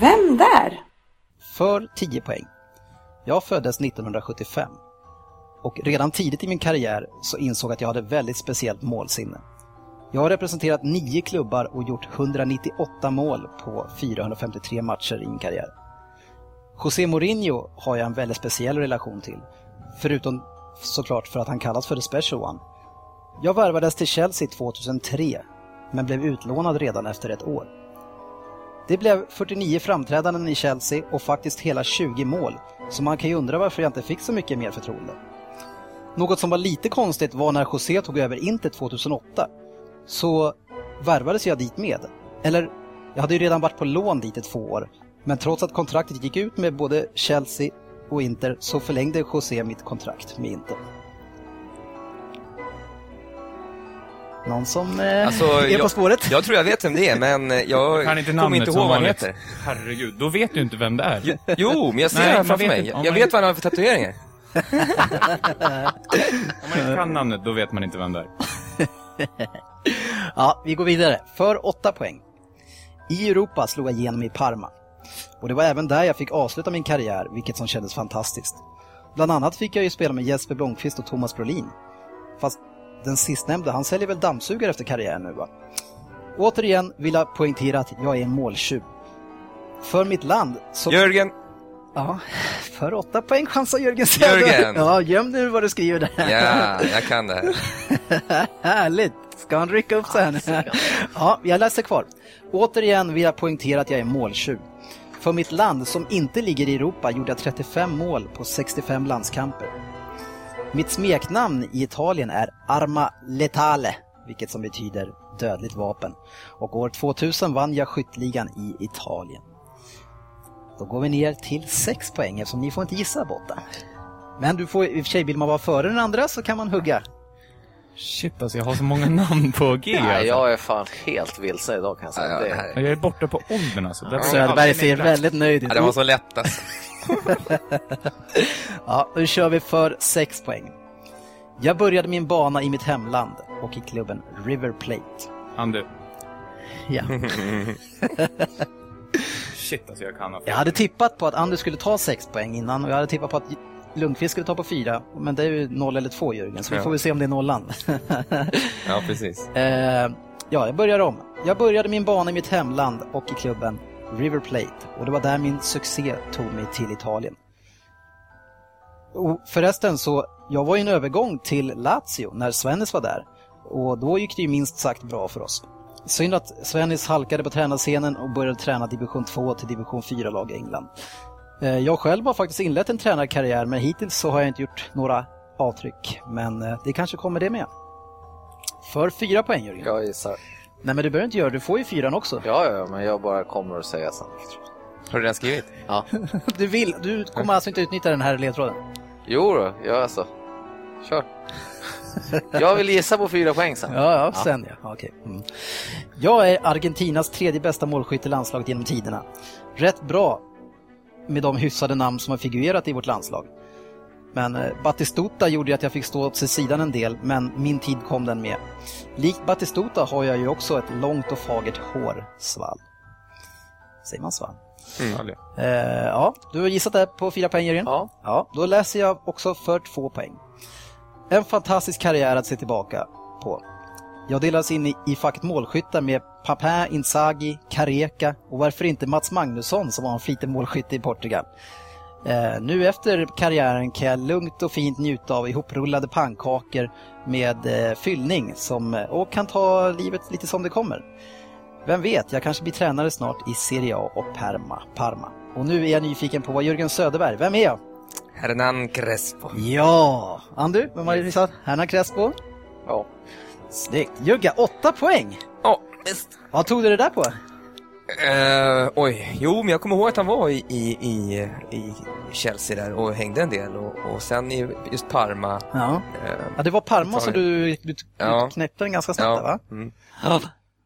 Vem där? För 10 poäng. Jag föddes 1975 och redan tidigt i min karriär så insåg jag att jag hade väldigt speciellt målsinne. Jag har representerat nio klubbar och gjort 198 mål på 453 matcher i min karriär. José Mourinho har jag en väldigt speciell relation till, förutom såklart för att han kallas för the special one. Jag värvades till Chelsea 2003, men blev utlånad redan efter ett år. Det blev 49 framträdanden i Chelsea och faktiskt hela 20 mål, så man kan ju undra varför jag inte fick så mycket mer förtroende. Något som var lite konstigt var när José tog över Inter 2008, så värvades jag dit med. Eller, jag hade ju redan varit på lån dit i två år, men trots att kontraktet gick ut med både Chelsea och Inter så förlängde José mitt kontrakt med Inter. Någon som eh, Alltså, är på jag- spåret? Jag tror jag vet vem det är, men jag Kan inte kommer namnet inte ihåg vad han heter. Herregud, då vet du inte vem det är. Jo, men jag ser Nej, honom framför mig. Jag man- vet vad han har för tatueringar. Om man inte kan namnet, då vet man inte vem det är. Ja, vi går vidare. För 8 poäng. I Europa slog jag igenom i Parma. Och det var även där jag fick avsluta min karriär, vilket som kändes fantastiskt. Bland annat fick jag ju spela med Jesper Blomqvist och Thomas Brolin. Fast den sistnämnde, han säljer väl dammsugare efter karriären nu va? Återigen vill jag poängtera att jag är en måltjuv. För mitt land så... Jörgen, Ja, för 8 poäng chansar Jörgen Söder. Jörgen! Ja, göm nu vad du skriver där. ja, jag kan det här. Härligt! Ska han rycka upp sig här nu? Ja, jag läser kvar. Återigen vill jag poängtera att jag är måltjuv. För mitt land, som inte ligger i Europa, gjorde jag 35 mål på 65 landskamper. Mitt smeknamn i Italien är Arma Letale, vilket som betyder dödligt vapen. Och år 2000 vann jag skytteligan i Italien. Då går vi ner till 6 poäng eftersom ni får inte gissa borta. Men du får, i och för sig, vill man vara före den andra så kan man hugga. Shit alltså, jag har så många namn på G Nej, alltså. jag är fan helt vilse idag kan jag säga. Ja, ja, det, här- Jag är borta på åldern alltså. Söderberg ser väldigt nöjd ut. Ja, det var så lätt alltså. Ja, då kör vi för 6 poäng. Jag började min bana i mitt hemland och i klubben River Plate. Andu. Ja. Shit alltså, jag kan ha Jag hade tippat på att Anders skulle ta 6 poäng innan och jag hade tippat på att Lundqvist skulle ta på 4. Men det är ju 0 eller 2 Jörgen, så vi Ja. får väl se om det är nollan. Ja, precis. Eh, ja, jag börjar om. Jag började min bana i mitt hemland och i klubben River Plate och det var där min succé tog mig till Italien. Och förresten så, jag var i en övergång till Lazio när Svennis var där och då gick det ju minst sagt bra för oss. Synd att Svennis halkade på tränarscenen och började träna division 2 till division 4-lag i England. Eh, jag själv har faktiskt inlett en tränarkarriär men hittills så har jag inte gjort några avtryck. Men eh, det kanske kommer det med. För fyra poäng Jörgen. jag gissar. Nej men du behöver inte göra det, du får ju fyran också. Ja, ja, men jag bara kommer att säga sen. Har du redan skrivit? Ja. Du vill, du kommer alltså inte utnyttja den här ledtråden? Jo då, ja alltså. Kör. Jag vill gissa på fyra poäng sen. Ja, ja, sen ja. ja okej. Mm. Jag är Argentinas tredje bästa målskytt i landslaget genom tiderna. Rätt bra med de hyfsade namn som har figurerat i vårt landslag. Men eh, Batistuta gjorde ju att jag fick stå åt sidan en del, men min tid kom den med. Likt Batistuta har jag ju också ett långt och fagert hårsvall. Säger man svall? Mm. Eh, ja, du har gissat det på fyra poäng Jörgen? Ja. Ja, då läser jag också för två poäng. En fantastisk karriär att se tillbaka på. Jag delades in i, i facket målskyttar med Papin, Inzaghi, Careca och varför inte Mats Magnusson som var en flitig målskytt i Portugal. Eh, nu efter karriären kan jag lugnt och fint njuta av ihoprullade pannkakor med eh, fyllning som, och kan ta livet lite som det kommer. Vem vet, jag kanske blir tränare snart i Serie A och Parma. Parma. Och nu är jag nyfiken på vad Jörgen Söderberg, vem är jag? Hernan Crespo. Ja, Andu, vem har du gissat? Hernan Crespo? Ja. Snyggt. Jugga, åtta poäng! Ja, visst. Vad tog du det där på? Eh, oj, jo, men jag kommer ihåg att han var i, i, i, i Chelsea där och hängde en del och, och sen i just Parma. Ja, eh, ja det var Parma som du, du, du Ja. knäppte den ganska snabbt där, va? ja, mm. Ja.